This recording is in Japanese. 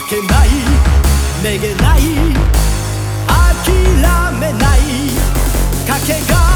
負けない。めげない。諦めない。かけが